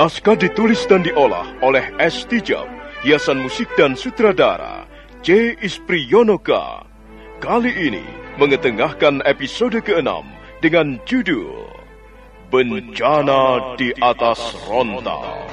Naskah ditulis dan diolah oleh S. Tijab, hiasan musik dan sutradara C. Ispriyonoka. Kali ini mengetengahkan episode ke-6 dengan judul Bencana di atas Rontal.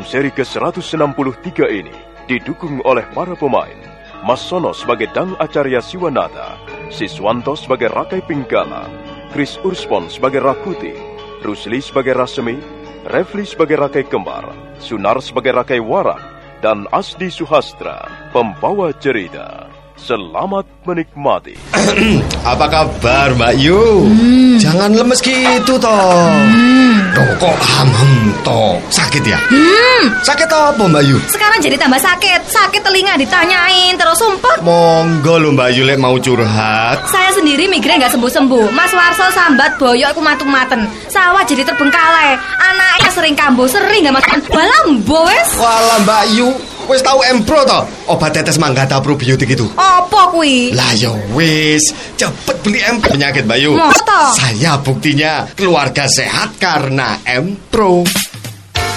Dalam seri ke-163 ini didukung oleh para pemain Mas Sono sebagai Dang Acarya Siwanata, Siswanto sebagai Rakai Pinggala, Chris Urspon sebagai Rakuti, Rusli sebagai Rasemi, Refli sebagai Rakai Kembar, Sunar sebagai Rakai Warak, dan Asdi Suhastra, pembawa cerita. Selamat menikmati. Apa kabar Mbak Yu? Hmm. Jangan lemes gitu toh. Hmm. Loh, kok hamam toh? Sakit ya? Hmm. Sakit apa Mbak Yu? Sekarang jadi tambah sakit. Sakit telinga ditanyain terus sumpah. Monggo lo Mbak Yu lek mau curhat. Saya sendiri migrain nggak sembuh-sembuh. Mas Warso sambat boyo aku matung-maten. Sawah jadi terbengkalai. Anaknya sering kambuh, sering nggak makan. Balam boes. Walah Mbak Yu, Wis tahu Empro to? Obat tetes manggata probiotik itu. Apa kuwi? Lah ya wis, cepet beli Empro penyakit Bayu. Moto. Saya buktinya keluarga sehat karena Empro.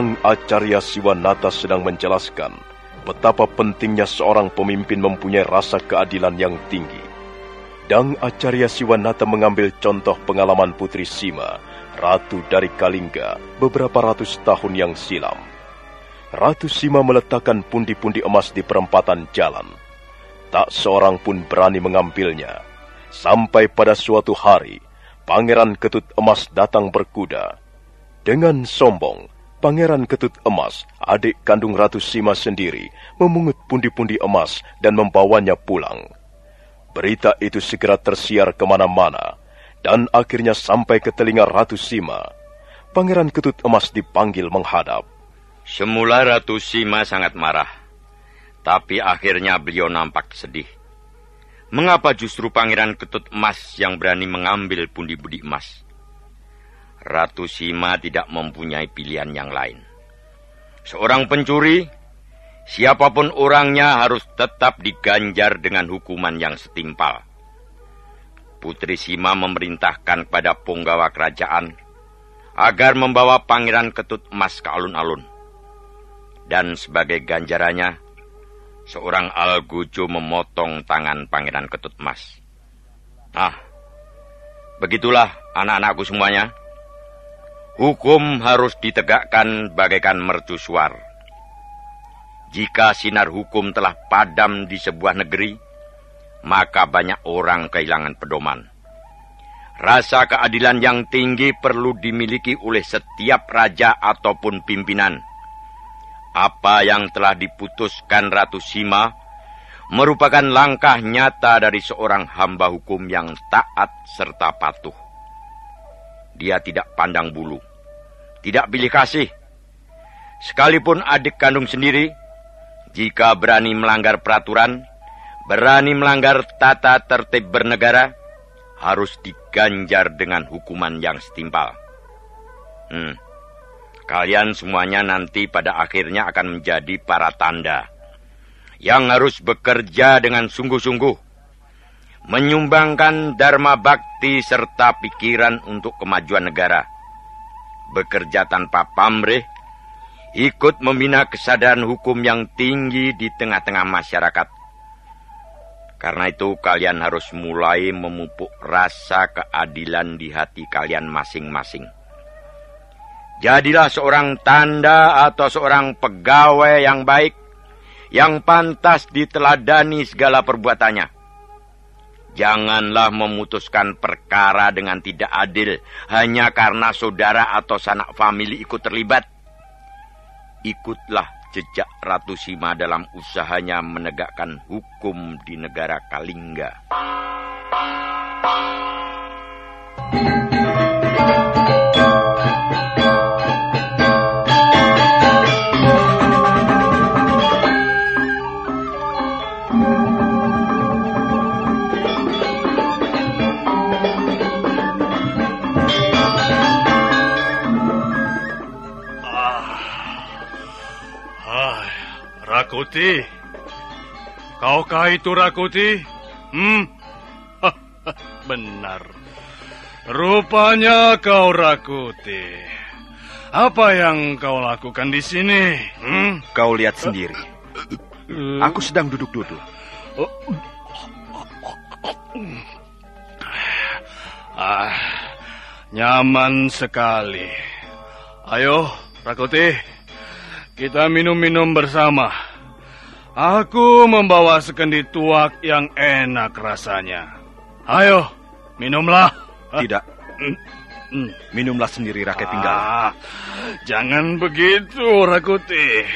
Dang Acarya Siwanata sedang menjelaskan betapa pentingnya seorang pemimpin mempunyai rasa keadilan yang tinggi. Dang Acarya Siwanata mengambil contoh pengalaman Putri Sima, ratu dari Kalingga, beberapa ratus tahun yang silam. Ratu Sima meletakkan pundi-pundi emas di perempatan jalan. Tak seorang pun berani mengambilnya. Sampai pada suatu hari, Pangeran Ketut Emas datang berkuda. Dengan sombong, Pangeran Ketut Emas, adik kandung Ratu Sima sendiri, memungut pundi-pundi emas dan membawanya pulang. Berita itu segera tersiar ke mana-mana, dan akhirnya sampai ke telinga Ratu Sima. Pangeran Ketut Emas dipanggil menghadap. Semula Ratu Sima sangat marah, tapi akhirnya beliau nampak sedih. Mengapa justru Pangeran Ketut Emas yang berani mengambil pundi-pundi emas? Ratu Sima tidak mempunyai pilihan yang lain. Seorang pencuri, siapa pun orangnya harus tetap diganjar dengan hukuman yang setimpal. Putri Sima memerintahkan kepada punggawa kerajaan agar membawa Pangeran Ketut Emas ke alun-alun dan sebagai ganjarannya, seorang Algujo memotong tangan Pangeran Ketut Mas. Ah, begitulah anak-anakku semuanya. Hukum harus ditegakkan bagaikan mercusuar. Jika sinar hukum telah padam di sebuah negeri, maka banyak orang kehilangan pedoman. Rasa keadilan yang tinggi perlu dimiliki oleh setiap raja ataupun pimpinan apa yang telah diputuskan Ratu Sima merupakan langkah nyata dari seorang hamba hukum yang taat serta patuh. Dia tidak pandang bulu, tidak pilih kasih. Sekalipun adik kandung sendiri, jika berani melanggar peraturan, berani melanggar tata tertib bernegara, harus diganjar dengan hukuman yang setimpal. Hmm. Kalian semuanya nanti pada akhirnya akan menjadi para tanda yang harus bekerja dengan sungguh-sungguh, menyumbangkan dharma bakti serta pikiran untuk kemajuan negara, bekerja tanpa pamrih, ikut membina kesadaran hukum yang tinggi di tengah-tengah masyarakat. Karena itu kalian harus mulai memupuk rasa keadilan di hati kalian masing-masing. Jadilah seorang tanda atau seorang pegawai yang baik, yang pantas diteladani segala perbuatannya. Janganlah memutuskan perkara dengan tidak adil hanya karena saudara atau sanak famili ikut terlibat. Ikutlah jejak Ratu Sima dalam usahanya menegakkan hukum di negara Kalingga. Rakuti? Kaukah itu Rakuti? Hmm? Benar. Rupanya kau Rakuti. Apa yang kau lakukan di sini? Hmm? Kau lihat sendiri. Aku sedang duduk-duduk. Ah, nyaman sekali. Ayo, Rakuti, kita minum-minum bersama. Aku membawa sekendi tuak yang enak rasanya. Ayo, minumlah. Tidak. Minumlah sendiri rakyat tinggal. Ah, jangan begitu, Rakuti.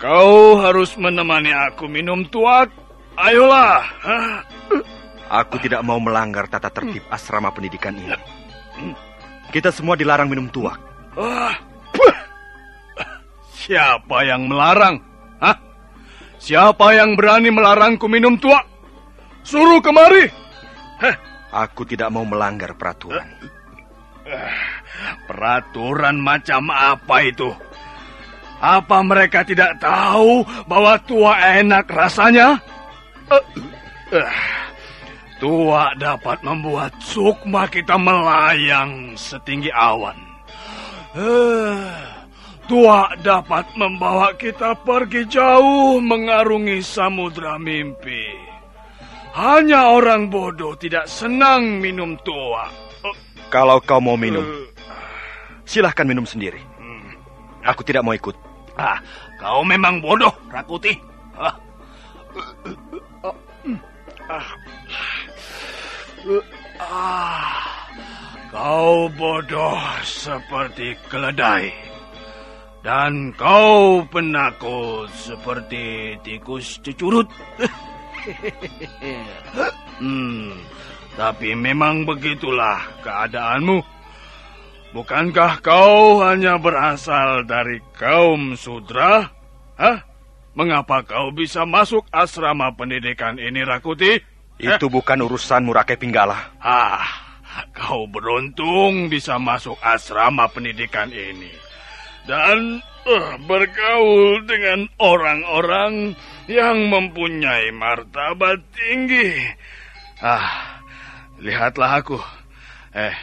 Kau harus menemani aku minum tuak. Ayolah. Aku tidak mau melanggar tata tertib asrama pendidikan ini. Kita semua dilarang minum tuak. Ah, Siapa yang melarang? Siapa yang berani melarangku minum tua? Suruh kemari. Heh. Aku tidak mau melanggar peraturan. Peraturan macam apa itu? Apa mereka tidak tahu bahwa tua enak rasanya? Tua dapat membuat sukma kita melayang setinggi awan. Tua dapat membawa kita pergi jauh mengarungi samudra mimpi. Hanya orang bodoh tidak senang minum tua. Kalau kau mau minum, silahkan minum sendiri. Aku tidak mau ikut. Ah, kau memang bodoh, Rakuti. Ah. Ah, kau bodoh seperti keledai. Dan kau penakut seperti tikus cucurut. hmm, tapi memang begitulah keadaanmu. Bukankah kau hanya berasal dari kaum sudra? Hah? Mengapa kau bisa masuk asrama pendidikan ini, Rakuti? Itu bukan urusanmu, Rakai Pinggala. Ah, kau beruntung bisa masuk asrama pendidikan ini. Dan uh, bergaul dengan orang-orang yang mempunyai martabat tinggi. Ah, lihatlah aku. Eh,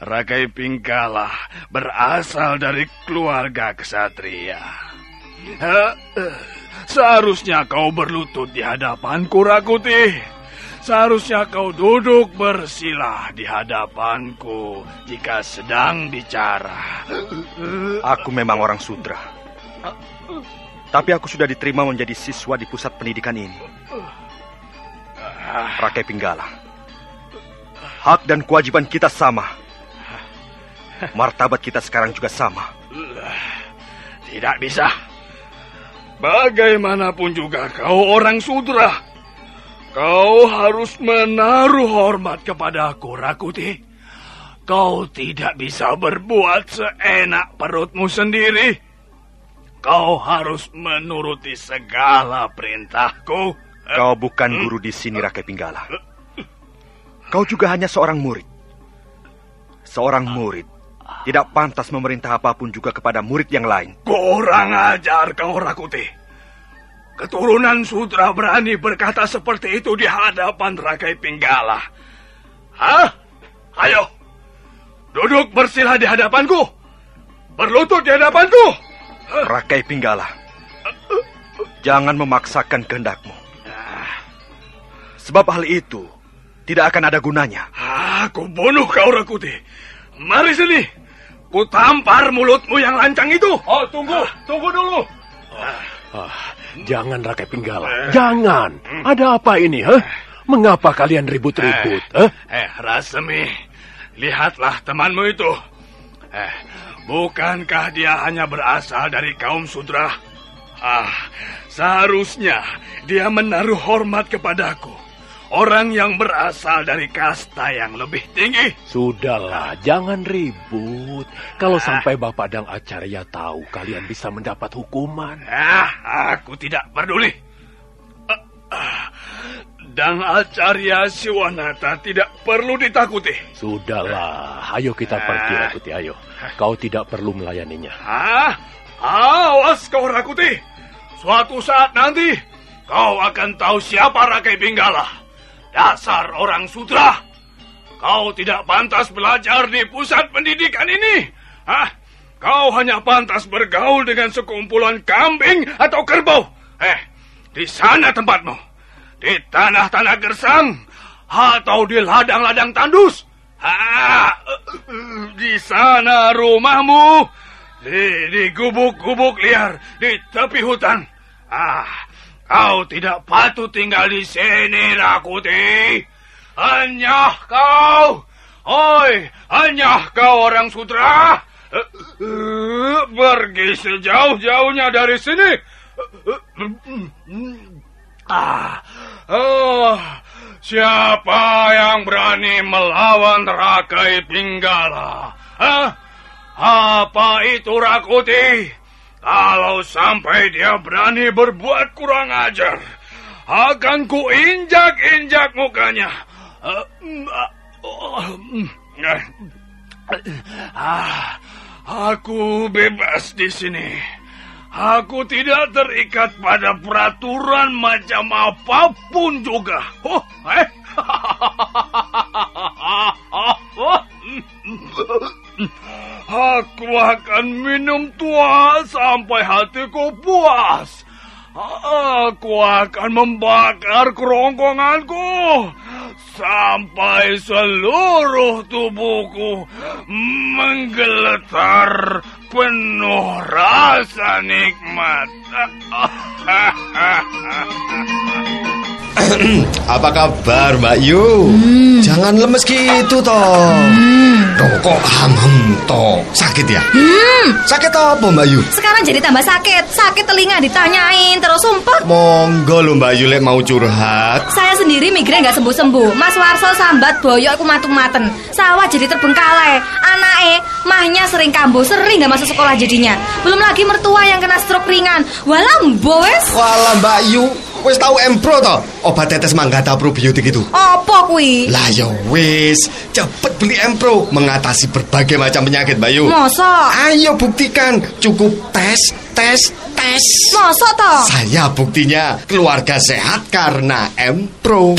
Rakai Pinggala berasal dari keluarga kesatria. Uh, seharusnya kau berlutut di hadapanku, Rakuti. Seharusnya kau duduk bersila di hadapanku jika sedang bicara. Aku memang orang sudra. Tapi aku sudah diterima menjadi siswa di pusat pendidikan ini. Rakai Pinggala. Hak dan kewajiban kita sama. Martabat kita sekarang juga sama. Tidak bisa. Bagaimanapun juga kau orang sudra. Kau harus menaruh hormat kepada aku, Rakuti. Kau tidak bisa berbuat seenak perutmu sendiri. Kau harus menuruti segala perintahku. Kau bukan guru di sini, Rakai Pinggala. Kau juga hanya seorang murid. Seorang murid tidak pantas memerintah apa pun juga kepada murid yang lain. Kurang ajar kau, Rakuti. Keturunan Sudra berani berkata seperti itu di hadapan Rakai Pinggala. Hah? Ayo, duduk bersila di hadapanku. Berlutut di hadapanku. Rakai Pinggala, jangan memaksakan kehendakmu. Sebab hal itu tidak akan ada gunanya. Aku bunuh kau, Rakuti. Mari sini. Ku tampar mulutmu yang lancang itu. Oh, tunggu. Tunggu dulu. Ah, jangan Rakai Pinggala. Jangan. Ada apa ini, ha? Mengapa kalian ribut-ribut? Eh, eh Rasemi, lihatlah temanmu itu. Eh, bukankah dia hanya berasal dari kaum sudra? Ah, seharusnya dia menaruh hormat kepadaku. Orang yang berasal dari kasta yang lebih tinggi. Sudahlah, jangan ribut. Kalau sampai Bapak Dang Acarya tahu, kalian bisa mendapat hukuman. Ah, aku tidak peduli. Ah, ah, Dang Acarya Siwanata tidak perlu ditakuti. Sudahlah, ayo kita pergi, Rakuti, ayo. Kau tidak perlu melayaninya. Ah, awas kau Rakuti. Suatu saat nanti, kau akan tahu siapa Rakai Pinggala. Dasar orang sutra. Kau tidak pantas belajar di pusat pendidikan ini. Hah? Kau hanya pantas bergaul dengan sekumpulan kambing atau kerbau. Eh, di sana tempatmu. Di tanah-tanah gersang. Atau di ladang-ladang tandus. Ah, di sana rumahmu. Di gubuk-gubuk liar. Di tepi hutan. Ah, Kau tidak patut tinggal di sini, Rakuti. Hanya kau. Oi, hanya kau orang sutra. Pergi sejauh-jauhnya dari sini. Ah, oh, siapa yang berani melawan Rakai Pinggala? Apa itu Rakuti? Kalau sampai dia berani berbuat kurang ajar, akan ku injak-injak mukanya. Ah, aku bebas di sini. Aku tidak terikat pada peraturan macam apa pun juga. Oh, eh? Aku akan minum tua sampai hatiku puas. Aku akan membakar kerongkonganku sampai seluruh tubuhku menggeletar penuh rasa nikmat. Apa kabar Mbak Yu? Hmm. Jangan lemes gitu toh. Loh, kok ham-ham toh? Sakit ya? Hmm, Sakit apa Mbak Yu? sekarang jadi tambah sakit. Sakit telinga ditanyain terus sumpah. Monggo lo Mbak Yu lek mau curhat. Saya sendiri migrain nggak sembuh-sembuh. Mas Warso sambat boyok aku matung-maten. Sawah jadi terbengkalai. Anake mahnya sering kambuh, sering nggak masuk sekolah jadinya. Belum lagi mertua yang kena stroke ringan. Walah wes. Walah Mbak Yu, wis tahu Empro toh? Obat tetes manggata probiotik itu. Apa kui? Lah ya wis, cepet beli Empro mengatasi berbagai macam penyakit Mbak Yu. Masa? Ayo buktikan, cukup tes, tes, tes. Masa toh? Saya buktinya keluarga sehat karena Empro.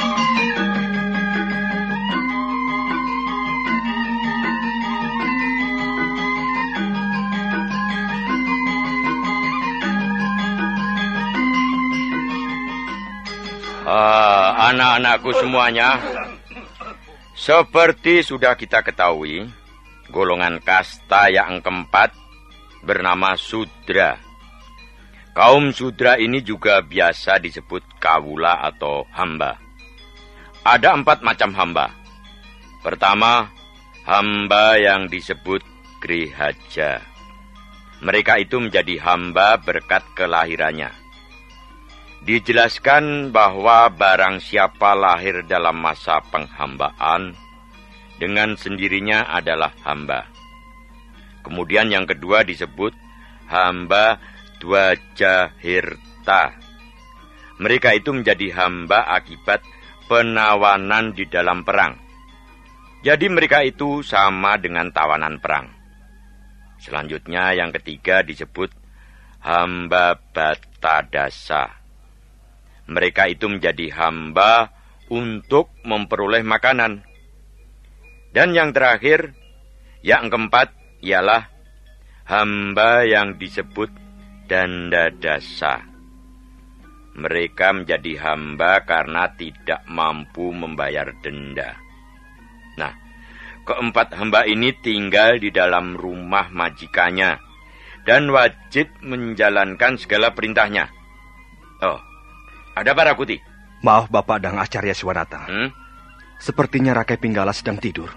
Ah, anak-anakku semuanya, seperti sudah kita ketahui, golongan kasta yang keempat bernama Sudra. Kaum Sudra ini juga biasa disebut kawula atau hamba. Ada empat macam hamba. Pertama, hamba yang disebut Grihaja. Mereka itu menjadi hamba berkat kelahirannya. Dijelaskan bahwa barang siapa lahir dalam masa penghambaan, dengan sendirinya adalah hamba. Kemudian yang kedua disebut hamba Dwajahirta. Mereka itu menjadi hamba akibat penawanan di dalam perang. Jadi mereka itu sama dengan tawanan perang. Selanjutnya yang ketiga disebut hamba Batadasa. Mereka itu menjadi hamba untuk memperoleh makanan. Dan yang terakhir, yang keempat ialah hamba yang disebut dandadasa. Mereka menjadi hamba karena tidak mampu membayar denda. Nah, keempat hamba ini tinggal di dalam rumah majikannya dan wajib menjalankan segala perintahnya. Ada para kuti. Maaf Bapak dan Acarya Siwanata. Hmm? Sepertinya Rakai Pinggala sedang tidur.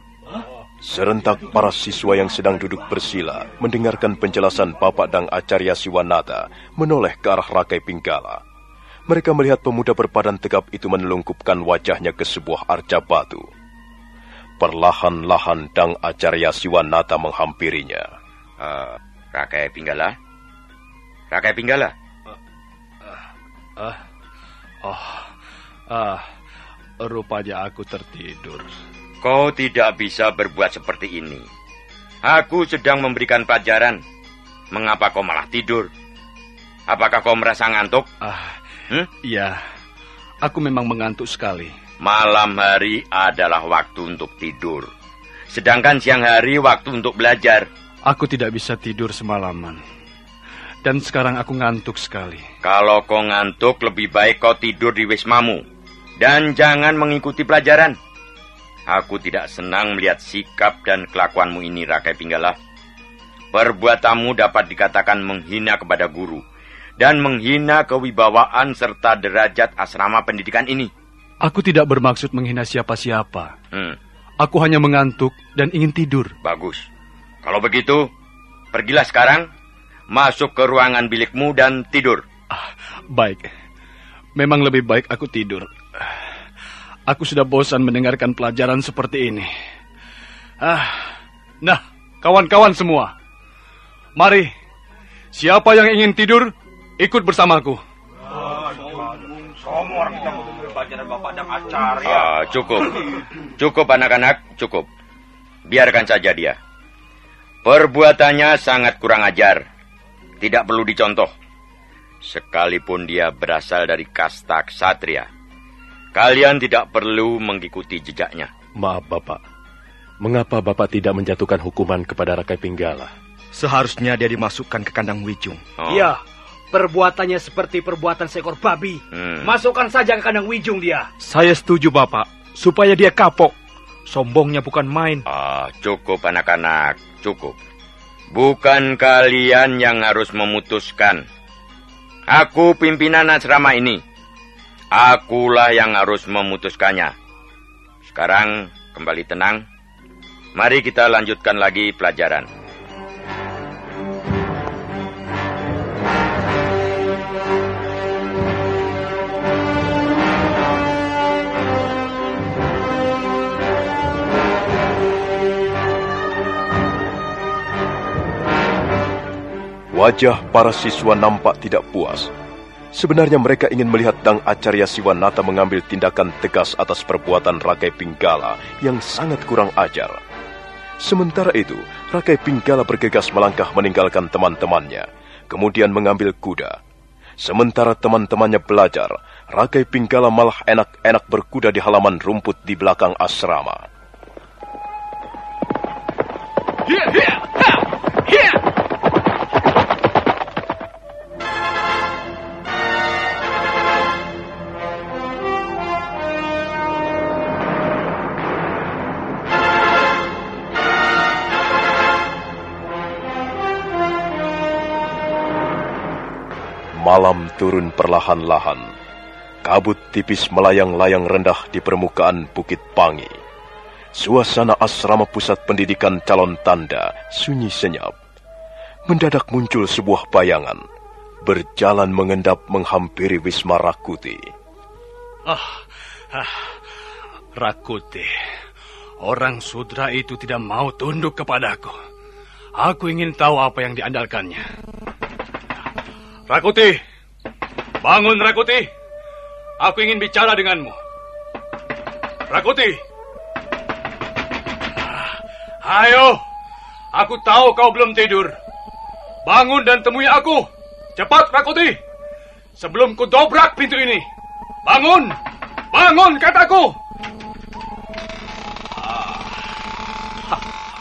Serentak para siswa yang sedang duduk bersila mendengarkan penjelasan Bapak dan Acarya Siwanata menoleh ke arah Rakai Pinggala. Mereka melihat pemuda berbadan tegap itu menelungkupkan wajahnya ke sebuah arca batu. Perlahan-lahan Dang Acarya Siwanata menghampirinya. Uh, Rakai Pinggala? Rakai Pinggala? Ah, oh, ah, rupanya aku tertidur. Kau tidak bisa berbuat seperti ini. Aku sedang memberikan pelajaran. Mengapa kau malah tidur? Apakah kau merasa ngantuk? Ah, Hmm? ya, aku memang mengantuk sekali. Malam hari adalah waktu untuk tidur. Sedangkan siang hari waktu untuk belajar. Aku tidak bisa tidur semalaman. Dan sekarang aku ngantuk sekali. Kalau kau ngantuk, lebih baik kau tidur di wismamu. Dan jangan mengikuti pelajaran. Aku tidak senang melihat sikap dan kelakuanmu ini, Rakai Pinggala. Perbuatanmu dapat dikatakan menghina kepada guru. Dan menghina kewibawaan serta derajat asrama pendidikan ini. Aku tidak bermaksud menghina siapa-siapa. Hmm, Aku hanya mengantuk dan ingin tidur. bagus. Kalau begitu, pergilah sekarang, masuk ke ruangan bilikmu dan tidur. Ah, baik. Memang lebih baik aku tidur. Aku sudah bosan mendengarkan pelajaran seperti ini. Ah, nah, kawan-kawan semua. Mari, siapa yang ingin tidur, ikut bersamaku. Ah, cukup. Cukup anak-anak, cukup. Biarkan saja dia. Perbuatannya sangat kurang ajar. Tidak perlu dicontoh. Sekalipun dia berasal dari kasta ksatria. Kalian tidak perlu mengikuti jejaknya. Maaf, Bapak. Mengapa Bapak tidak menjatuhkan hukuman kepada Rakai Pinggala? Seharusnya dia dimasukkan ke kandang Wijung. Oh. Iya, perbuatannya seperti perbuatan seekor babi. Hmm. Masukkan saja ke kandang Wijung dia. Saya setuju, Bapak. Supaya dia kapok. Sombongnya bukan main. Ah, cukup anak-anak, cukup. Bukan kalian yang harus memutuskan. Aku pimpinan asrama ini. Akulah yang harus memutuskannya. Sekarang kembali tenang. Mari kita lanjutkan lagi pelajaran. Wajah para siswa nampak tidak puas. Sebenarnya mereka ingin melihat Dang Acarya Siwanata mengambil tindakan tegas atas perbuatan Rakai Pinggala yang sangat kurang ajar. Sementara itu, Rakai Pinggala bergegas melangkah meninggalkan teman-temannya, kemudian mengambil kuda. Sementara teman-temannya belajar, Rakai Pinggala malah enak-enak berkuda di halaman rumput di belakang asrama. Hiya, hiya, ha, hiya. Malam turun perlahan-lahan. Kabut tipis melayang-layang rendah di permukaan Bukit Pangi. Suasana asrama pusat pendidikan calon tanda sunyi senyap. Mendadak muncul sebuah bayangan. Berjalan mengendap menghampiri Wisma Rakuti. Ah, ah, Rakuti, orang sudra itu tidak mau tunduk kepadaku. Aku ingin tahu apa yang diandalkannya. Rakuti, bangun Rakuti. Aku ingin bicara denganmu. Rakuti. Ah, Ayo, aku tahu kau belum tidur. Bangun dan temui aku. Cepat, Rakuti. Sebelum ku dobrak pintu ini. Bangun! Bangun, kataku! Ah,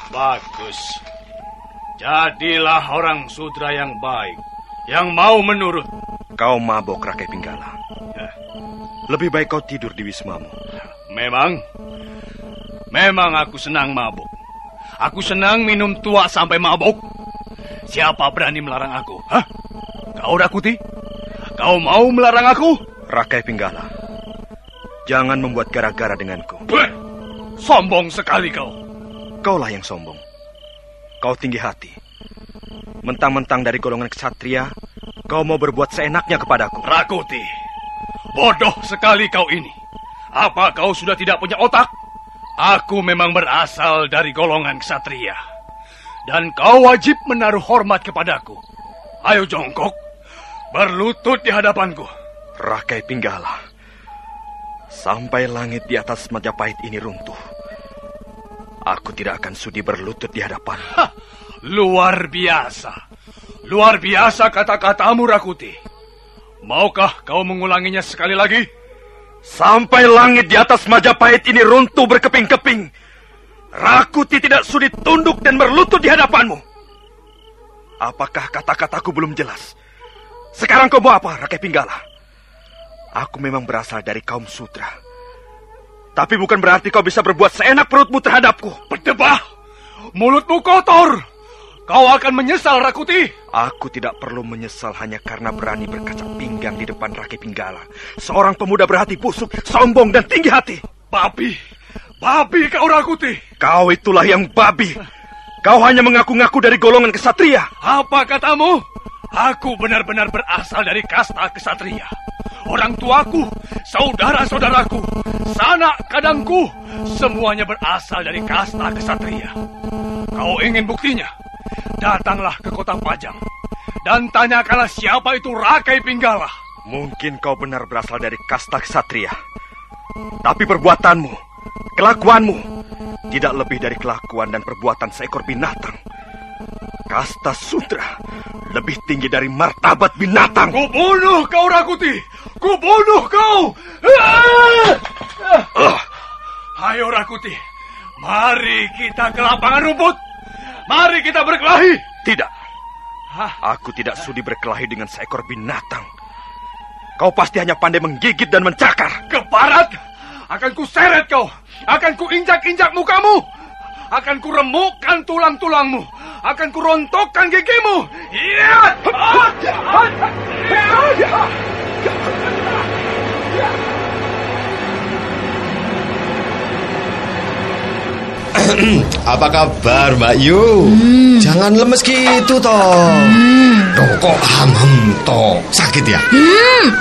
bagus. Jadilah orang sudra yang baik. Yang mau menurut. Kau mabok, Rakai Pinggala. Lebih baik kau tidur di wismamu. Memang, memang aku senang mabuk. Aku senang minum tua sampai mabuk. Siapa berani melarang aku? Hah? Kau Rakuti? Kau mau melarang aku? Rakai Pinggala. Jangan membuat gara-gara denganku. Sombong sekali kau. Kaulah yang sombong. Kau tinggi hati. Mentang-mentang dari golongan ksatria, kau mau berbuat seenaknya kepadaku. Rakuti, bodoh sekali kau ini. Apa kau sudah tidak punya otak? Aku memang berasal dari golongan ksatria. Dan kau wajib menaruh hormat kepadaku. Ayo jongkok, berlutut di hadapanku. Rakai Pinggala. Sampai langit di atas Majapahit ini runtuh. Aku tidak akan sudi berlutut di hadapan. Luar biasa. Luar biasa kata-katamu, Rakuti. Maukah kau mengulanginya sekali lagi? Sampai langit di atas Majapahit ini runtuh berkeping-keping. Rakuti tidak sudi tunduk dan berlutut di hadapanmu. Apakah kata-kataku belum jelas? Sekarang kau mau apa, Rakai Pinggala? Aku memang berasal dari kaum sutra. Tapi bukan berarti kau bisa berbuat seenak perutmu terhadapku. Berdebah! Mulutmu kotor! Kau akan menyesal, Rakuti. Aku tidak perlu menyesal hanya karena berani berkaca pinggang di depan Rakai Pinggala. Seorang pemuda berhati busuk, sombong dan tinggi hati. Babi! Babi kau, Rakuti! Kau itulah yang babi. Kau hanya mengaku-ngaku dari golongan kesatria. Apa katamu? Aku benar-benar berasal dari kasta kesatria. Orang tuaku, saudara-saudaraku, sanak kadangku, semuanya berasal dari kasta kesatria. Kau ingin buktinya? Datanglah ke kota Pajang. dan tanyakanlah siapa itu Rakai Pinggala. Mungkin kau benar berasal dari kasta ksatria. Tapi perbuatanmu, kelakuanmu, tidak lebih dari kelakuan dan perbuatan seekor binatang. Kasta Sutra lebih tinggi dari martabat binatang. Ku bunuh kau Rakuti! Ku bunuh kau! Uh, Ayo Rakuti, mari kita ke lapangan rumput. Mari kita berkelahi. tidak, Hah? aku tidak sudi berkelahi dengan seekor binatang. Kau pasti hanya pandai menggigit dan mencakar. Ke barat, akan ku seret kau. Akan ku injak-injak mukamu. Akan ku remukkan tulang-tulangmu. Akan ku rontokkan gigimu. Iya! Apa kabar Mbak Yu? Jangan lemes gitu toh. Loh, kok ham-ham toh? Sakit ya?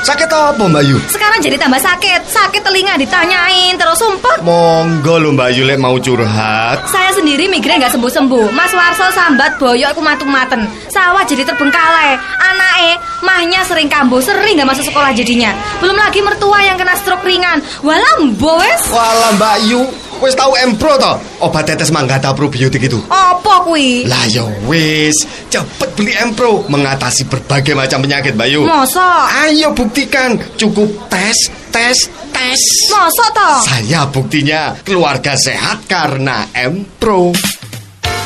Sakit apa Mbak Yu? Sekarang jadi tambah sakit. Sakit telinga ditanyain terus sumpah. Monggo lo Mbak Yu lek mau curhat. Saya sendiri migrain nggak sembuh-sembuh. Mas Warso sambat boyok aku matung-maten. Sawah jadi terbengkalai. Anake, mahnya sering kambuh, sering nggak masuk sekolah jadinya. Belum lagi mertua yang kena stroke ringan. Walah, boes. Walah Mbak Yu, wis tahu Empro toh? Obat tetes manggata probiotik itu. Apa kui? Lah ya wis, cepet beli Empro mengatasi berbagai macam penyakit Mbak Yu. Masa? Ayo buktikan, cukup tes, tes, tes. Masa toh? Saya buktinya keluarga sehat karena Empro.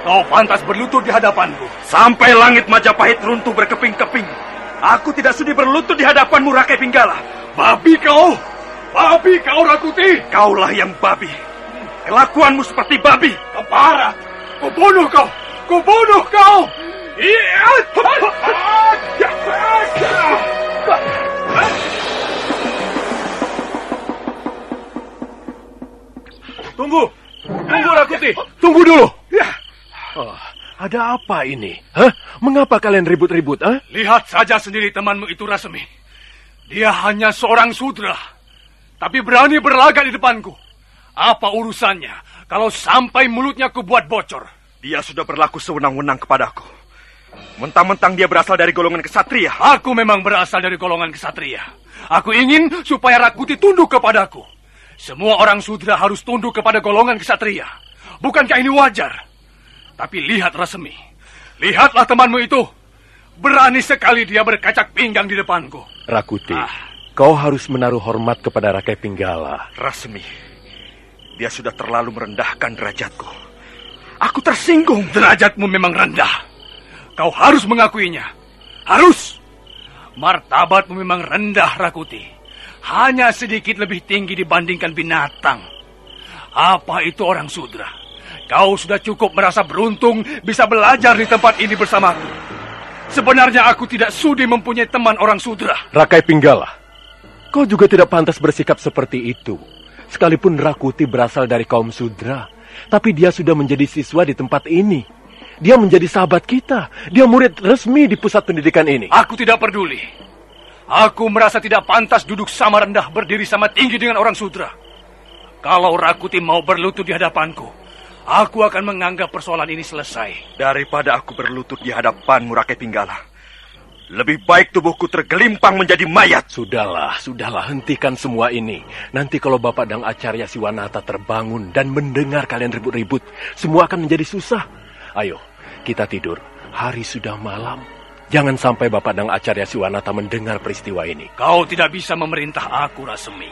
Kau pantas berlutut di hadapanku. Sampai langit Majapahit runtuh berkeping-keping. Aku tidak sudi berlutut di hadapanmu, Rakai Pinggala. Babi kau! Babi kau, Rakuti! Kaulah yang babi. Kelakuanmu seperti babi. Keparat! Kubunuh kau! Kubunuh kau! Iya! Tunggu. Tunggu, Rakuti. Tunggu dulu! Oh, ada apa ini? Hah? Mengapa kalian ribut-ribut? Hah? Lihat saja sendiri temanmu itu Rasmi. Dia hanya seorang sudra. Tapi berani berlagak di depanku. Apa urusannya kalau sampai mulutnya kubuat bocor? Dia sudah berlaku sewenang-wenang kepadaku. Mentang-mentang dia berasal dari golongan kesatria. Aku memang berasal dari golongan kesatria. Aku ingin supaya Rakuti tunduk kepadaku. Semua orang sudra harus tunduk kepada golongan kesatria. Bukankah ini wajar? Tapi lihat Rasmi. Lihatlah temanmu itu. Berani sekali dia berkacak pinggang di depanku. Rakuti, Ah. kau harus menaruh hormat kepada Rakai Pinggala. Rasmi. Dia sudah terlalu merendahkan derajatku. Aku tersinggung. Derajatmu memang rendah. Kau harus mengakuinya. Harus. Martabatmu memang rendah, Rakuti. Hanya sedikit lebih tinggi dibandingkan binatang. Apa itu orang sudra? Kau sudah cukup merasa beruntung bisa belajar di tempat ini bersamaku. Sebenarnya aku tidak sudi mempunyai teman orang sudra. Rakai Pinggala, kau juga tidak pantas bersikap seperti itu. Sekalipun Rakuti berasal dari kaum Sudra, tapi dia sudah menjadi siswa di tempat ini. Dia menjadi sahabat kita. Dia murid resmi di pusat pendidikan ini. Aku tidak peduli. Aku merasa tidak pantas duduk sama rendah berdiri sama tinggi dengan orang sudra. Kalau Rakuti mau berlutut di hadapanku, aku akan menganggap persoalan ini selesai. Daripada aku berlutut di hadapanmu, Rakai Pinggala. Lebih baik tubuhku tergelimpang menjadi mayat. Sudahlah, sudahlah, hentikan semua ini. Nanti kalau Bapak dan Acarya Siwanata terbangun dan mendengar kalian ribut-ribut, semua akan menjadi susah. Ayo, kita tidur. Hari sudah malam. Jangan sampai Bapak dan Acarya Siwanata mendengar peristiwa ini. Kau tidak bisa memerintah aku, Rasemi.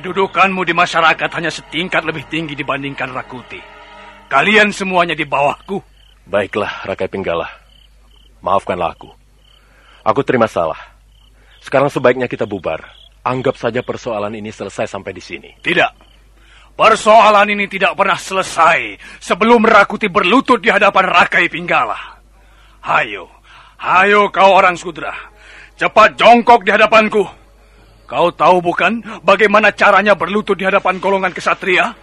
Kedudukanmu di masyarakat hanya setingkat lebih tinggi dibandingkan Rakuti. Kalian semuanya di bawahku. Baiklah, Rakai Pinggala. Maafkanlah aku. Aku terima salah. Sekarang sebaiknya kita bubar. Anggap saja persoalan ini selesai sampai di sini. Tidak. Persoalan ini tidak pernah selesai sebelum Rakuti berlutut di hadapan Rakai Pinggala. Hayo, Ayo kau orang sudra, cepat jongkok di hadapanku. Kau tahu bukan bagaimana caranya berlutut di hadapan golongan kesatria?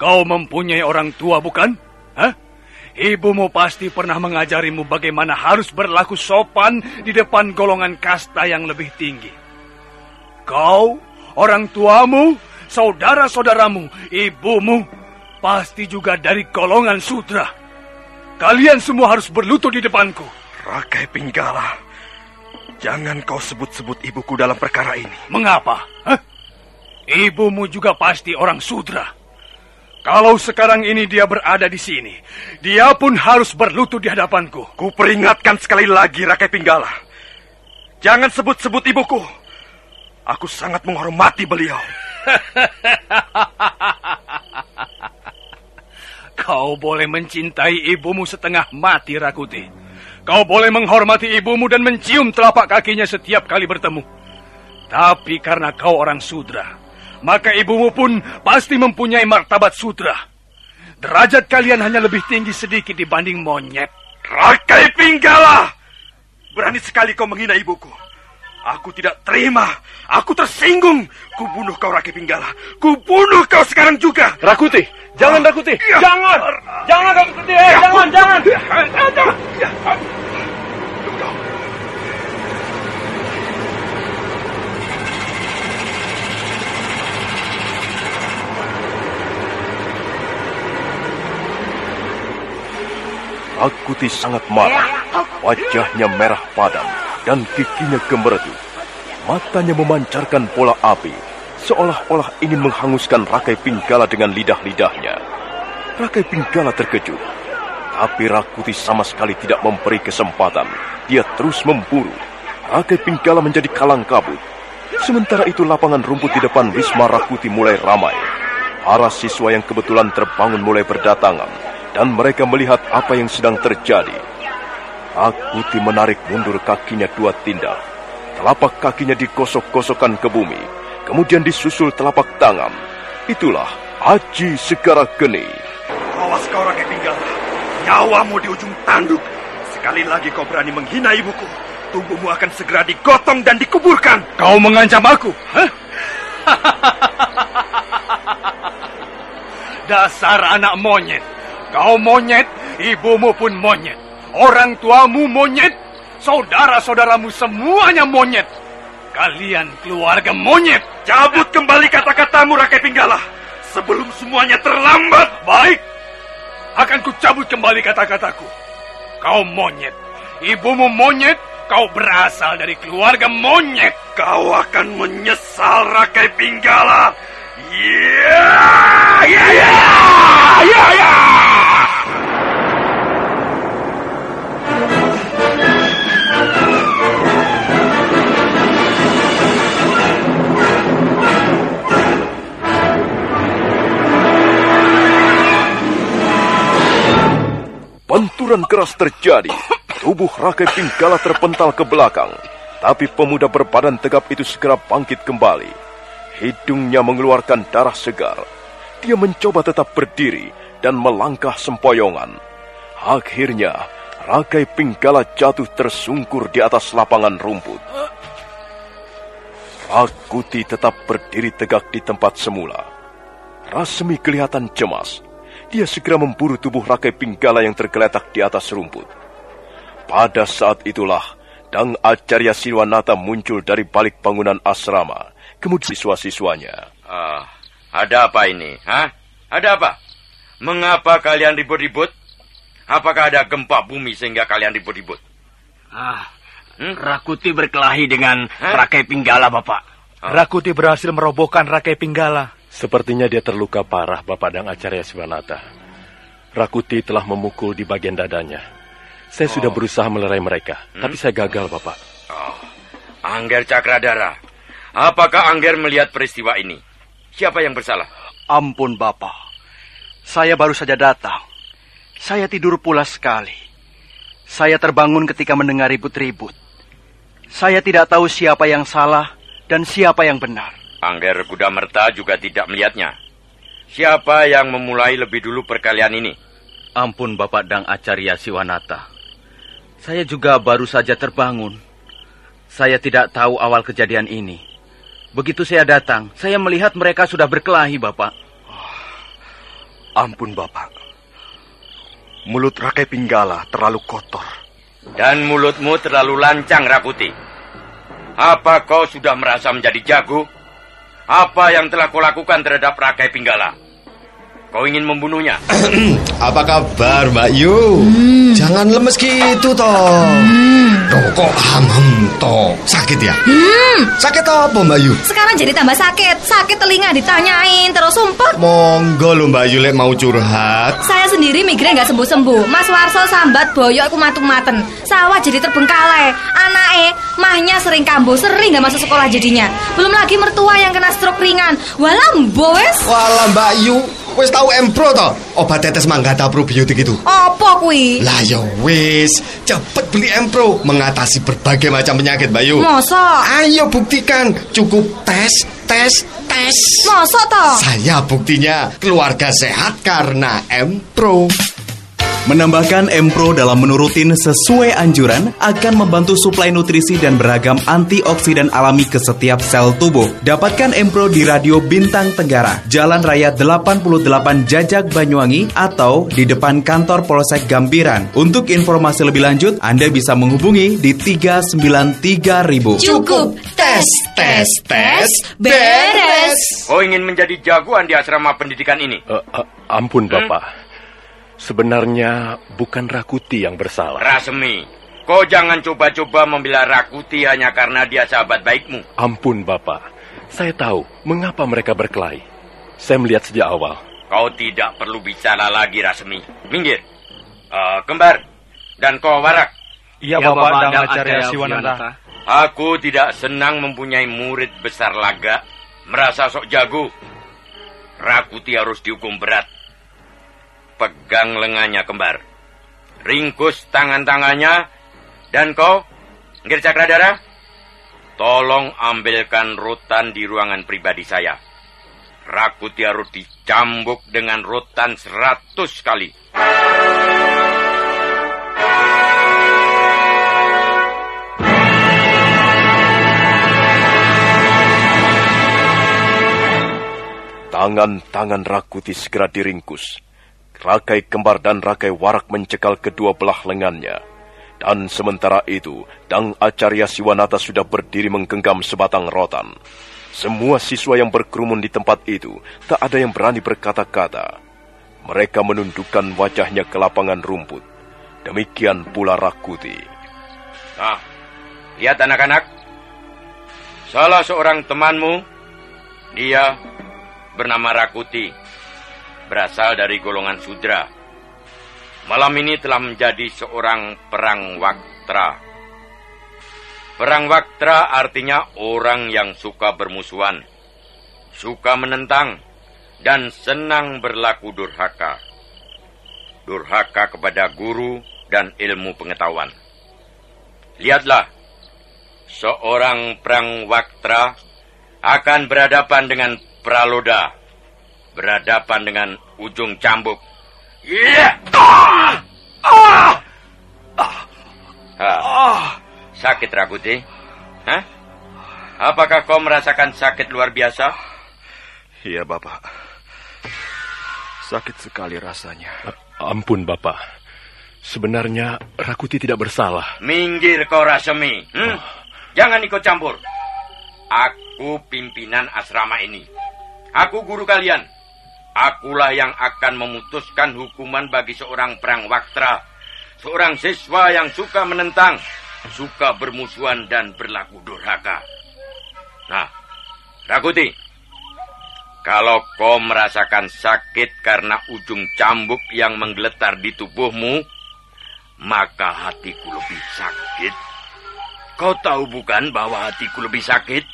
Kau mempunyai orang tua bukan? Hah? Ibumu pasti pernah mengajarimu bagaimana harus berlaku sopan di depan golongan kasta yang lebih tinggi. Kau, orang tuamu, saudara-saudaramu, ibumu, pasti juga dari golongan sutra. Kalian semua harus berlutut di depanku. Rakai Pinggala, jangan kau sebut-sebut ibuku dalam perkara ini. Mengapa? Hah? Ibumu juga pasti orang sudra. Kalau sekarang ini dia berada di sini, dia pun harus berlutut di hadapanku. Ku peringatkan sekali lagi, Rakai Pinggala. Jangan sebut-sebut ibuku. Aku sangat menghormati beliau. Kau boleh mencintai ibumu setengah mati, Rakuti. Kau boleh menghormati ibumu dan mencium telapak kakinya setiap kali bertemu. Tapi karena kau orang sudra, maka ibumu pun pasti mempunyai martabat sudra. Derajat kalian hanya lebih tinggi sedikit dibanding monyet. Rakai Pinggala! Berani sekali kau menghina ibuku. Aku tidak terima. Aku tersinggung. Kubunuh kau Rakai Pinggala. Kubunuh kau sekarang juga. Rakuti, jangan Rakuti. Ya. Jangan. Jangan Rakuti. Eh, jangan, jangan. jangan. Rakuti sangat marah. Wajahnya merah padam dan giginya gemeredu. Matanya memancarkan bola api, seolah-olah ingin menghanguskan Rakai Pinggala dengan lidah-lidahnya. Rakai Pinggala terkejut, tapi Rakuti sama sekali tidak memberi kesempatan. Dia terus memburu. Rakai Pinggala menjadi kalang kabut. Sementara itu lapangan rumput di depan Wisma Rakuti mulai ramai. Para siswa yang kebetulan terbangun mulai berdatangan dan mereka melihat apa yang sedang terjadi. Rakuti menarik mundur kakinya dua tindak. Telapak kakinya digosok-gosokkan ke bumi. Kemudian disusul telapak tangan. Itulah Aji Segara Geni. Awas kau rakyat tinggal. Nyawamu di ujung tanduk. Sekali lagi kau berani menghina ibuku. Tubuhmu akan segera digotong dan dikuburkan. Kau mengancam aku? Hah? Dasar anak monyet. Kau monyet, ibumu pun monyet. Orang tuamu monyet, saudara-saudaramu semuanya monyet. Kalian keluarga monyet. Cabut kembali kata-katamu, Rakai Pinggala. Sebelum semuanya terlambat. Baik. Akan ku cabut kembali kata-kataku. Kau monyet. Ibumu monyet, kau berasal dari keluarga monyet. Kau akan menyesal, Rakai Pinggala. Ya, ya, ya, ya, ya. Benturan keras terjadi. Tubuh Rakai Pinggala terpental ke belakang. Tapi pemuda berbadan tegap itu segera bangkit kembali. Hidungnya mengeluarkan darah segar. Dia mencoba tetap berdiri dan melangkah sempoyongan. Akhirnya, Rakai Pinggala jatuh tersungkur di atas lapangan rumput. Rakuti tetap berdiri tegak di tempat semula. Rasmi kelihatan cemas. Dia segera memburu tubuh Rakai Pinggala yang tergeletak di atas rumput. Pada saat itulah, Dang Acarya Silwanata muncul dari balik bangunan asrama. Kemudian siswa-siswanya. Ah, ada apa ini? Hah? Ada apa? Mengapa kalian ribut-ribut? Apakah ada gempa bumi sehingga kalian ribut-ribut? Ah, hmm? Rakuti berkelahi dengan Hah? Rakai Pinggala, Bapak. Ah. Rakuti berhasil merobohkan Rakai Pinggala. Sepertinya dia terluka parah, Bapak Dang Acarya Siwanata. Rakuti telah memukul di bagian dadanya. Saya oh. sudah berusaha melerai mereka, hmm? tapi saya gagal, Bapak. Oh. Angger Cakradara, apakah Angger melihat peristiwa ini? Siapa yang bersalah? Ampun, Bapak. Saya baru saja datang. Saya tidur pula sekali. Saya terbangun ketika mendengar ribut-ribut. Saya tidak tahu siapa yang salah dan siapa yang benar. Angger Kuda Merta juga tidak melihatnya. Siapa yang memulai lebih dulu perkalian ini? Ampun Bapak Dang Acarya Siwanata. Saya juga baru saja terbangun. Saya tidak tahu awal kejadian ini. Begitu saya datang, saya melihat mereka sudah berkelahi, Bapak. Ampun, Bapak. Mulut Rakai Pinggala terlalu kotor. Dan mulutmu terlalu lancang, Rakuti. Apa kau sudah merasa menjadi jago? Apa yang telah kau lakukan terhadap Rakai Pinggala? Kau ingin membunuhnya? Apa kabar Mbak Yu? Jangan lemes gitu toh. Loh, kok ham-ham toh? Sakit ya? Sakit apa Mbak Yu? Sekarang jadi tambah sakit. Sakit telinga ditanyain terus sumpah. Monggo lho Mbak Yu lek mau curhat. Saya sendiri migrain nggak sembuh-sembuh. Mas Warso sambat boyok aku matung-maten. Sawah jadi terbengkalai. Anake, mahnya sering kambuh, sering nggak masuk sekolah jadinya. Belum lagi mertua yang kena stroke ringan. Walah, wes. Walah Mbak Yu, wis tahu Empro toh? Obat tetes manggata probiotik itu. Apa kui? Lah ya wis, cepet beli Empro mengatasi berbagai macam penyakit Mbak Yu. Masa? Ayo buktikan, cukup tes, tes, tes. Masa toh? Saya buktinya keluarga sehat karena Empro. Menambahkan Empro dalam menu rutin sesuai anjuran akan membantu suplai nutrisi dan beragam antioksidan alami ke setiap sel tubuh. Dapatkan Empro di Radio Bintang Tenggara, Jalan Raya 88 Jajak Banyuwangi atau di depan kantor Polsek Gambiran. Untuk informasi lebih lanjut, Anda bisa menghubungi di 393.000. Cukup tes, tes, tes, beres. Kau ingin menjadi jagoan di asrama pendidikan ini? Eh, eh, ampun, Bapak. Sebenarnya bukan Rakuti yang bersalah. Rasmi, kau jangan coba-coba membela Rakuti hanya karena dia sahabat baikmu. Ampun, Bapak. Saya tahu mengapa mereka berkelahi. Saya melihat sejak awal. Kau tidak perlu bicara lagi, Rasmi. Minggir. Eh, kembar. Dan kau warak. Iya, Bapak, dan Acarya Siwananda. Aku tidak senang mempunyai murid besar laga. Merasa sok jago. Rakuti harus dihukum berat. Pegang lengannya kembar. Ringkus tangan-tangannya. Dan kau, Ngir Cakradara, tolong ambilkan rotan di ruangan pribadi saya. Rakuti harus dicambuk dengan rotan seratus kali. Tangan-tangan Rakuti segera diringkus. Rakai kembar dan Rakai warak mencekal kedua belah lengannya. Dan sementara itu, Dang Acarya Siwanata sudah berdiri menggenggam sebatang rotan. Semua siswa yang berkerumun di tempat itu tak ada yang berani berkata-kata. Mereka menundukkan wajahnya ke lapangan rumput. Demikian pula Rakuti. Nah, lihat anak-anak. Salah seorang temanmu, dia bernama Rakuti, berasal dari golongan Sudra. Malam ini telah menjadi seorang perang waktra. Perang waktra artinya orang yang suka bermusuhan, suka menentang, dan senang berlaku durhaka. Durhaka kepada guru dan ilmu pengetahuan. Lihatlah, seorang perang waktra akan berhadapan dengan praloda, berhadapan dengan ujung cambuk. Iya! Ah! Ah! Ah! Sakit Rakuti? Hah? Apakah kau merasakan sakit luar biasa? Iya, Bapak. Sakit sekali rasanya. Ampun, Bapak. Sebenarnya Rakuti tidak bersalah. Minggir kau Rasemi. Hmm? Jangan ikut campur. Aku pimpinan asrama ini. Aku guru kalian. Akulah yang akan memutuskan hukuman bagi seorang perang waktra. Seorang siswa yang suka menentang, suka bermusuhan dan berlaku durhaka. Nah, Rakuti, kalau kau merasakan sakit karena ujung cambuk yang menggeletar di tubuhmu, maka hatiku lebih sakit. Kau tahu bukan bahwa hatiku lebih sakit?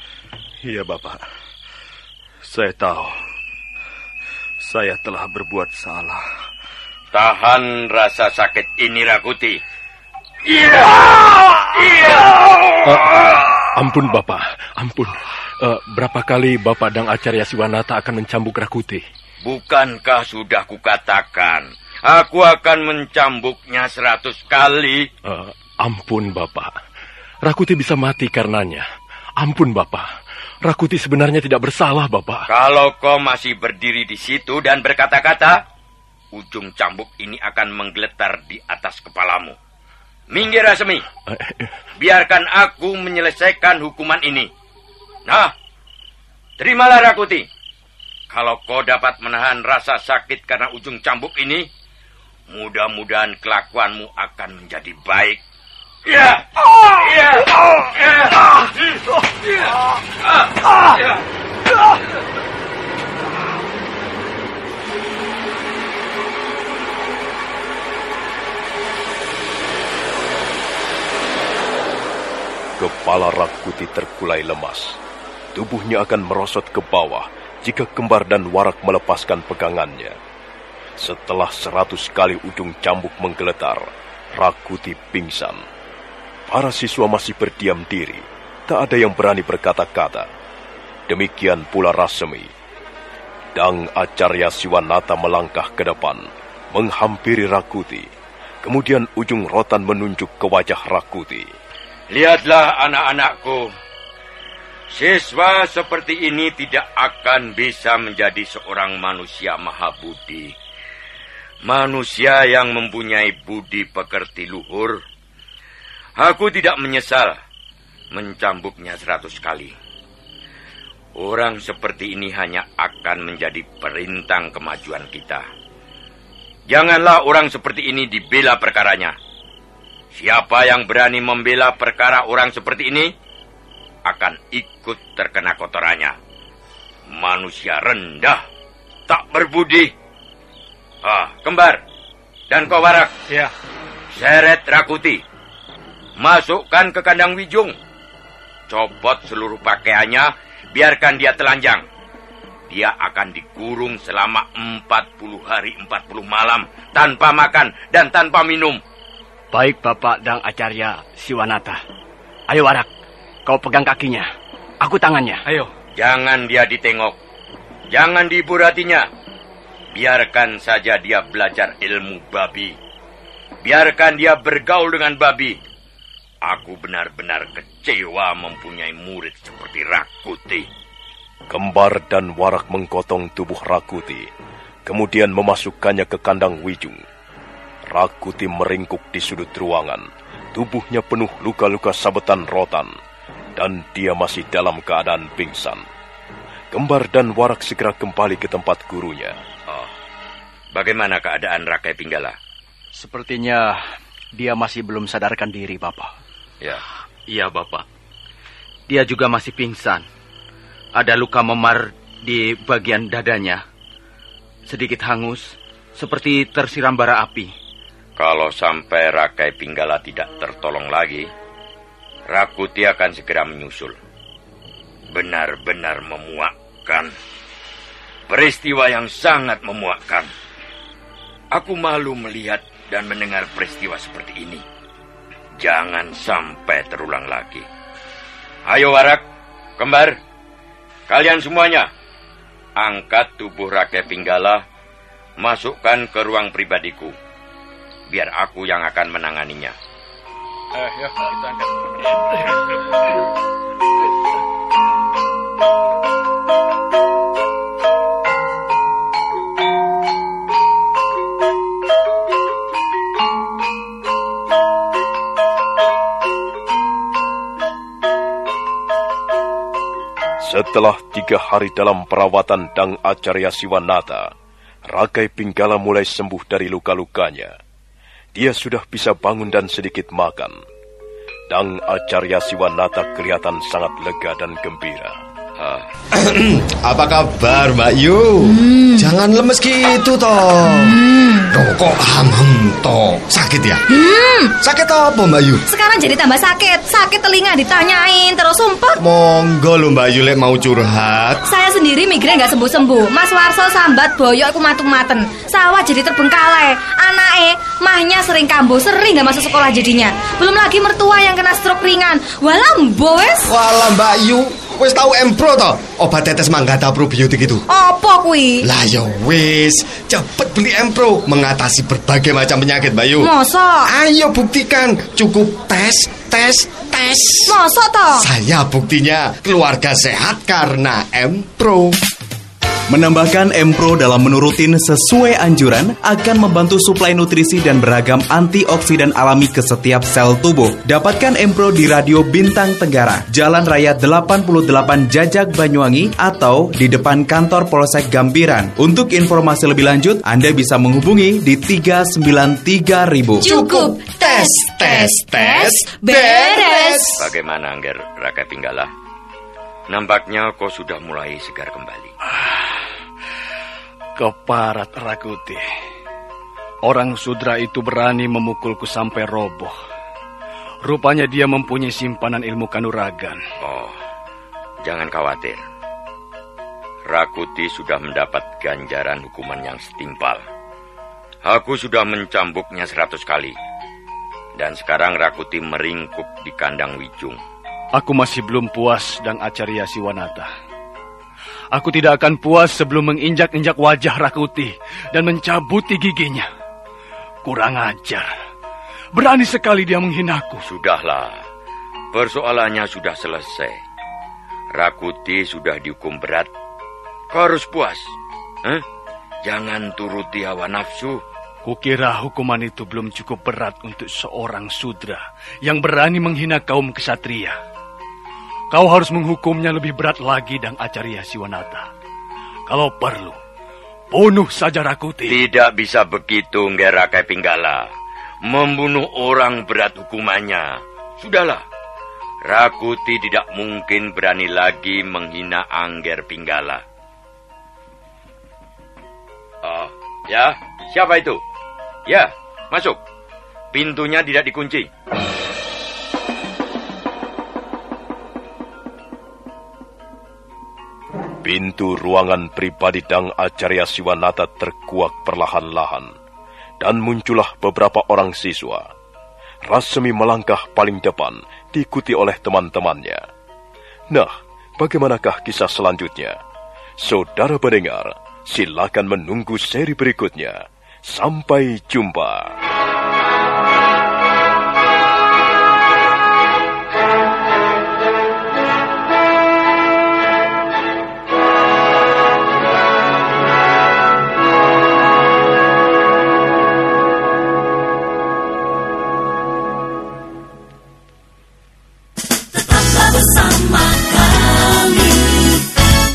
Iya, Bapak. Saya tahu. Saya telah berbuat salah. Tahan rasa sakit ini, Rakuti. Iya! Iya! Ampun, Bapak. Ampun. Eh, berapa kali Bapak dan Acarya Siwanata akan mencambuk Rakuti? Bukankah sudah kukatakan, aku akan mencambuknya seratus kali? Eh, Ampun, Bapak. Rakuti bisa mati karenanya. Ampun, Bapak. Rakuti sebenarnya tidak bersalah, Bapak. Kalau kau masih berdiri di situ dan berkata-kata, ujung cambuk ini akan menggeletar di atas kepalamu. Minggir, Asmi. Biarkan aku menyelesaikan hukuman ini. Nah, terimalah Rakuti. Kalau kau dapat menahan rasa sakit karena ujung cambuk ini, mudah-mudahan kelakuanmu akan menjadi baik. Kepala Rakuti terkulai lemas. Tubuhnya akan merosot ke bawah jika kembar dan warak melepaskan pegangannya. Setelah seratus kali ujung cambuk menggeletar, Rakuti pingsan. Para siswa masih berdiam diri. Tak ada yang berani berkata-kata. Demikian pula Rasemi. Dang Acarya Siwanata melangkah ke depan, menghampiri Rakuti. Kemudian ujung rotan menunjuk ke wajah Rakuti. Lihatlah anak-anakku. Siswa seperti ini tidak akan bisa menjadi seorang manusia mahabudi. Manusia yang mempunyai budi pekerti luhur. Aku tidak menyesal mencambuknya seratus kali. Orang seperti ini hanya akan menjadi perintang kemajuan kita. Janganlah orang seperti ini dibela perkaranya. Siapa yang berani membela perkara orang seperti ini akan ikut terkena kotorannya. Manusia rendah, tak berbudi. Ah, kembar dan kowarak. Ya. Seret Rakuti. Masukkan ke kandang Wijung. Copot seluruh pakaiannya, biarkan dia telanjang. Dia akan dikurung selama 40 hari 40 malam tanpa makan dan tanpa minum. Baik Bapak dan Acarya Siwanata. Ayo Warak, kau pegang kakinya. Aku tangannya. Ayo. Jangan dia ditengok. Jangan dihibur hatinya. Biarkan saja dia belajar ilmu babi. Biarkan dia bergaul dengan babi. Aku benar-benar kecewa mempunyai murid seperti Rakuti. Kembar dan warak menggotong tubuh Rakuti, kemudian memasukkannya ke kandang Wijung. Rakuti meringkuk di sudut ruangan. Tubuhnya penuh luka-luka sabetan rotan. Dan dia masih dalam keadaan pingsan. Kembar dan Warak segera kembali ke tempat gurunya. Oh, bagaimana keadaan Rakai Pinggala? Sepertinya dia masih belum sadarkan diri, Bapak. Ya, Iya, Bapak. Dia juga masih pingsan. Ada luka memar di bagian dadanya. Sedikit hangus, seperti tersiram bara api. kalau sampai Rakai Pinggala tidak tertolong lagi, Rakuti akan segera menyusul. Benar-benar memuakkan. Peristiwa yang sangat memuakkan. Aku malu melihat dan mendengar peristiwa seperti ini. Jangan sampai terulang lagi. Ayo Warak, kembar. Kalian semuanya, angkat tubuh Rakai Pinggala, masukkan ke ruang pribadiku. Biar aku yang akan menanganinya. Eh, ya, kita angkat. Setelah tiga hari dalam perawatan Dang Acarya Siwanata, Rakai Pinggala mulai sembuh dari luka-lukanya. Dia sudah bisa bangun dan sedikit makan. Dang Acarya Siwanata kelihatan sangat lega dan gembira. Ah, Apa kabar Mbak Yu? Jangan lemes gitu toh. Loh kok hamem toh? Sakit ya? Sakit apa Mbak Yu? Sekarang jadi tambah sakit. Sakit telinga ditanyain terus sumpah. Monggo lho Mbak Yu lek mau curhat. Saya sendiri migrain nggak sembuh-sembuh. Mas Warso sambat boyok aku matung-maten. Sawah jadi terbengkalai. Anake, mahnya sering kambuh, sering nggak masuk sekolah jadinya. Belum lagi mertua yang kena stroke ringan. Walam boes. Walah Mbak Yu, Wis tahu Empro to? Obat tetes manggata probiotik itu. Apa kuwi? Lah ya wis, cepet beli Empro mengatasi berbagai macam penyakit, Bayu. Masa? Ayo buktikan, cukup tes, tes, tes. Masa toh? Saya buktinya keluarga sehat karena Empro. Menambahkan Empro dalam menu rutin sesuai anjuran akan membantu suplai nutrisi dan beragam antioksidan alami ke setiap sel tubuh. Dapatkan Empro di Radio Bintang Tenggara, Jalan Raya 88 Jajak Banyuwangi atau di depan kantor Polsek Gambiran. Untuk informasi lebih lanjut, Anda bisa menghubungi di 393000. Cukup tes, tes, tes, beres. Bagaimana Angger Raka Pinggala? Nampaknya kau sudah mulai segar kembali. Keparat Rakuti. Orang sudra itu berani memukulku sampai roboh. Rupanya dia mempunyai simpanan ilmu kanuragan. Oh, jangan khawatir. Rakuti sudah mendapat ganjaran hukuman yang setimpal. Aku sudah mencambuknya seratus kali. Dan sekarang Rakuti meringkuk di kandang Wijung. Aku masih belum puas dan Acarya Siwanata. Aku tidak akan puas sebelum menginjak-injak wajah Rakuti dan mencabuti giginya. Kurang ajar. Berani sekali dia menghinaku. Sudahlah. Persoalannya sudah selesai. Rakuti sudah dihukum berat. Kau harus puas. Huh? Jangan turuti hawa nafsu. Kukira hukuman itu belum cukup berat untuk seorang sudra yang berani menghina kaum kesatria. Kau harus menghukumnya lebih berat lagi dan Acarya Siwanata. Kalau perlu, bunuh saja Rakuti. Tidak bisa begitu, Ngeraka Pinggala. Membunuh orang berat hukumannya. Sudahlah. Rakuti tidak mungkin berani lagi menghina Angger Pinggala. Oh, ya, siapa itu? Ya, masuk. Pintunya tidak dikunci. Pintu ruangan pribadi Dang Acarya Siwanata terkuak perlahan-lahan, dan muncullah beberapa orang siswa. Rasmi melangkah paling depan, diikuti oleh teman-temannya. Nah, bagaimanakah kisah selanjutnya? Saudara pendengar, silakan menunggu seri berikutnya. Sampai jumpa.